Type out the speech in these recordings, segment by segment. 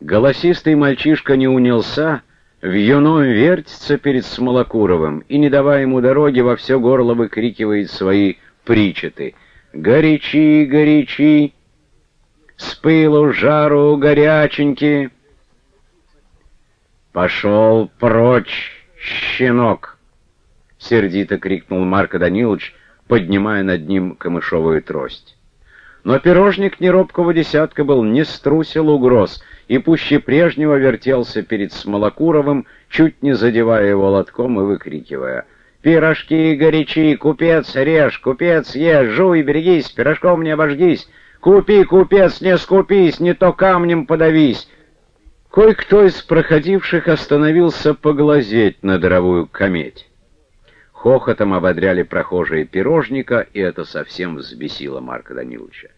Голосистый мальчишка не унялся, вьюном вертится перед Смолокуровым и, не давая ему дороги, во все горло выкрикивает свои причеты. «Горячи, горячи! С пылу, жару, горяченьки!» «Пошел прочь, щенок!» — сердито крикнул Марко Данилович, поднимая над ним камышовую трость. Но пирожник неробкого десятка был не струсил угроз и пуще прежнего вертелся перед Смолокуровым, чуть не задевая его лотком и выкрикивая «Пирожки горячи, купец, режь, купец, ешь, жуй, берегись, пирожком не обожгись, купи, купец, не скупись, не то камнем подавись». Кое-кто из проходивших остановился поглазеть на дровую кометь. Хохотом ободряли прохожие пирожника, и это совсем взбесило Марка Даниловича.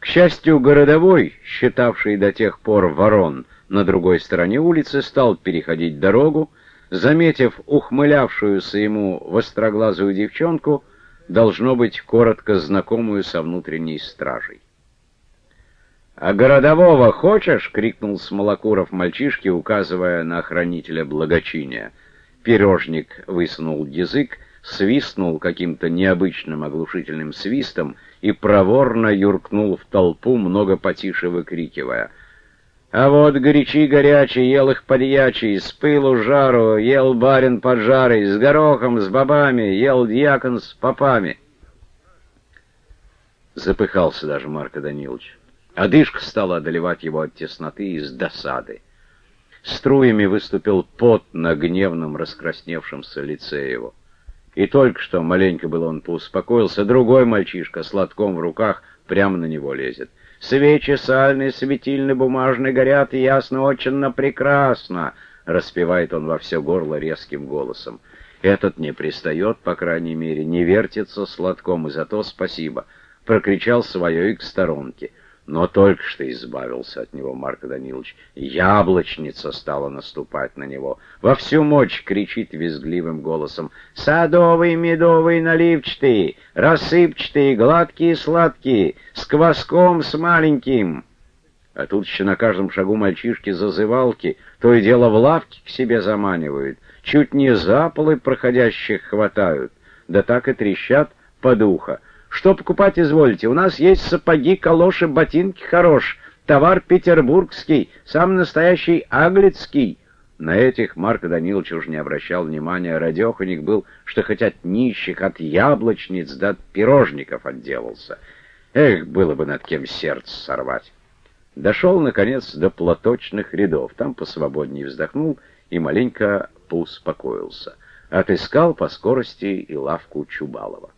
К счастью, городовой, считавший до тех пор ворон на другой стороне улицы, стал переходить дорогу, заметив ухмылявшуюся ему востроглазую девчонку, должно быть, коротко знакомую со внутренней стражей. «А городового хочешь?» — крикнул Смолокуров мальчишке, указывая на охранителя благочиния. Пирожник высунул язык, свистнул каким-то необычным оглушительным свистом и проворно юркнул в толпу, много потише выкрикивая. «А вот горячи горячий, ел их подьячий, с пылу жару, ел барин поджарый, с горохом, с бобами, ел дьякон с попами». Запыхался даже Марко Данилович. Одышка стала одолевать его от тесноты и с досады. Струями выступил пот на гневном раскрасневшемся лице его. И только что маленько было он поуспокоился, другой мальчишка с лотком в руках прямо на него лезет. «Свечи сальные, светильные, бумажные горят ясно, очень прекрасно!» — распевает он во все горло резким голосом. Этот не пристает, по крайней мере, не вертится с лотком, и за то спасибо. Прокричал свое и к сторонке. Но только что избавился от него Марко Данилович. Яблочница стала наступать на него. Во всю мощь кричит визгливым голосом. «Садовый, медовый, наливчатый, рассыпчатый, гладкий, сладкий, с кваском, с маленьким». А тут еще на каждом шагу мальчишки-зазывалки, то и дело в лавке к себе заманивают, чуть не за полы проходящих хватают, да так и трещат под ухо. Что покупать изволите? У нас есть сапоги, калоши, ботинки хорош, товар петербургский, самый настоящий аглицкий. На этих Марко Данилович уже не обращал внимания, радеханик был, что хоть от нищих, от яблочниц да от пирожников отделался. Эх, было бы над кем сердце сорвать. Дошел, наконец, до платочных рядов, там посвободнее вздохнул и маленько поуспокоился. Отыскал по скорости и лавку Чубалова.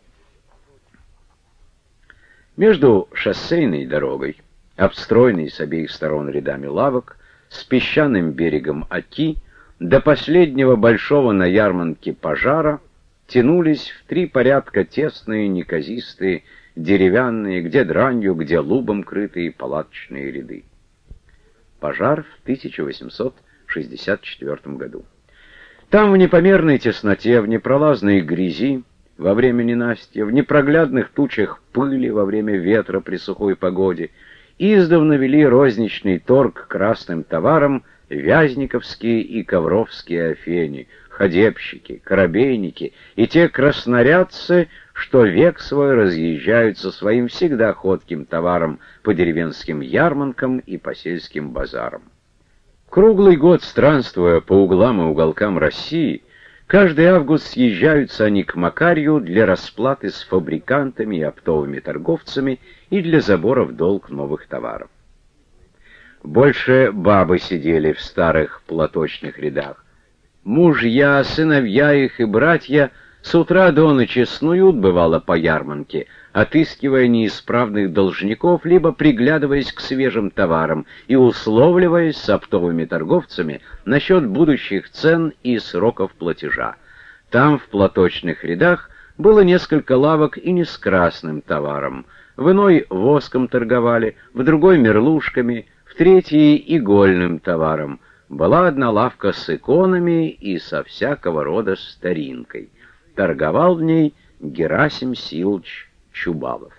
Между шоссейной дорогой, обстроенной с обеих сторон рядами лавок, с песчаным берегом Оки, до последнего большого на ярмарке пожара тянулись в три порядка тесные, неказистые, деревянные, где дранью, где лубом крытые палаточные ряды. Пожар в 1864 году. Там в непомерной тесноте, в непролазной грязи, во время ненастья, в непроглядных тучах пыли во время ветра при сухой погоде, издавна вели розничный торг красным товаром вязниковские и ковровские афени, ходебщики, корабейники и те краснорядцы, что век свой разъезжают со своим всегда ходким товаром по деревенским ярмаркам и по сельским базарам. Круглый год странствуя по углам и уголкам России, Каждый август съезжаются они к Макарью для расплаты с фабрикантами и оптовыми торговцами и для забора в долг новых товаров. Больше бабы сидели в старых платочных рядах. Мужья, сыновья их и братья с утра до ночи снуют, бывало, по ярмарке, отыскивая неисправных должников, либо приглядываясь к свежим товарам и условливаясь с оптовыми торговцами насчет будущих цен и сроков платежа. Там, в платочных рядах, было несколько лавок и не с красным товаром. В иной воском торговали, в другой мерлушками, в третьей игольным товаром. Была одна лавка с иконами и со всякого рода старинкой торговал в ней Герасим Силыч Чубалов.